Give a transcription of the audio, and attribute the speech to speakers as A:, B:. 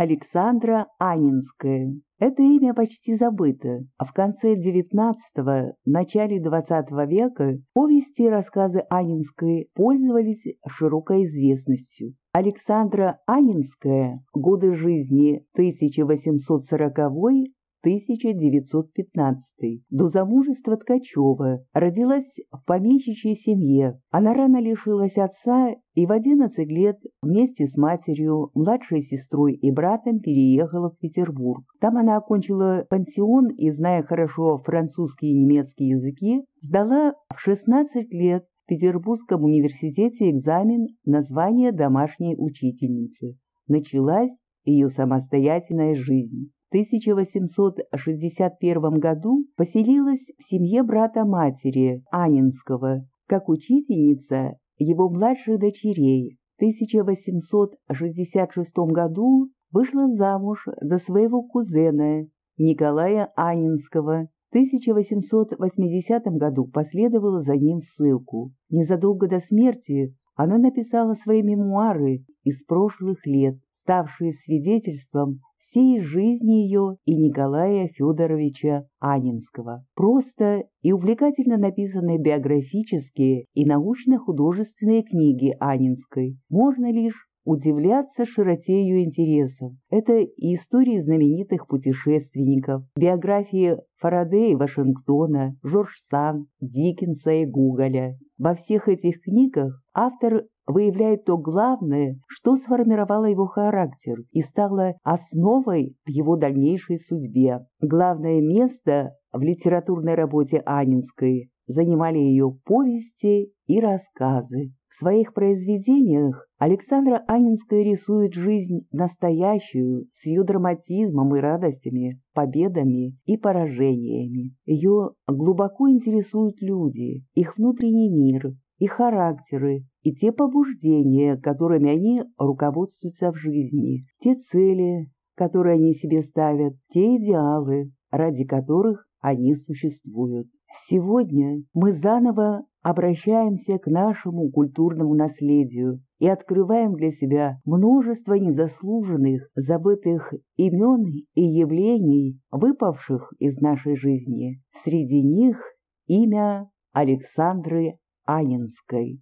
A: Александра Анинская. Это имя почти забыто, а в конце XIX – начале XX века повести и рассказы Анинской пользовались широкой известностью. Александра Анинская, годы жизни 1840 1915. До замужества Ткачева родилась в помещичьей семье. Она рано лишилась отца и в 11 лет вместе с матерью, младшей сестрой и братом переехала в Петербург. Там она окончила пансион и, зная хорошо французский и немецкий языки, сдала в 16 лет в Петербургском университете экзамен на звание домашней учительницы. Началась ее самостоятельная жизнь. 1861 году поселилась в семье брата-матери Анинского, как учительница его младших дочерей. В 1866 году вышла замуж за своего кузена Николая Анинского. В 1880 году последовала за ним ссылку. Незадолго до смерти она написала свои мемуары из прошлых лет, ставшие свидетельством всей жизни ее и Николая Федоровича Анинского. Просто и увлекательно написанные биографические и научно-художественные книги Анинской можно лишь удивляться широте ее интересов. Это и истории знаменитых путешественников, биографии Фарадея Вашингтона, Жорж Сан, Диккенса и Гуголя. Во всех этих книгах автор выявляет то главное, что сформировало его характер и стало основой в его дальнейшей судьбе. Главное место в литературной работе Анинской занимали ее повести и рассказы. В своих произведениях Александра Анинская рисует жизнь настоящую, с ее драматизмом и радостями, победами и поражениями. Ее глубоко интересуют люди, их внутренний мир, их характеры и те побуждения, которыми они руководствуются в жизни, те цели, которые они себе ставят, те идеалы, ради которых они существуют. Сегодня мы заново обращаемся к нашему культурному наследию и открываем для себя множество незаслуженных, забытых имен и явлений, выпавших из нашей жизни. Среди них имя Александры Анинской.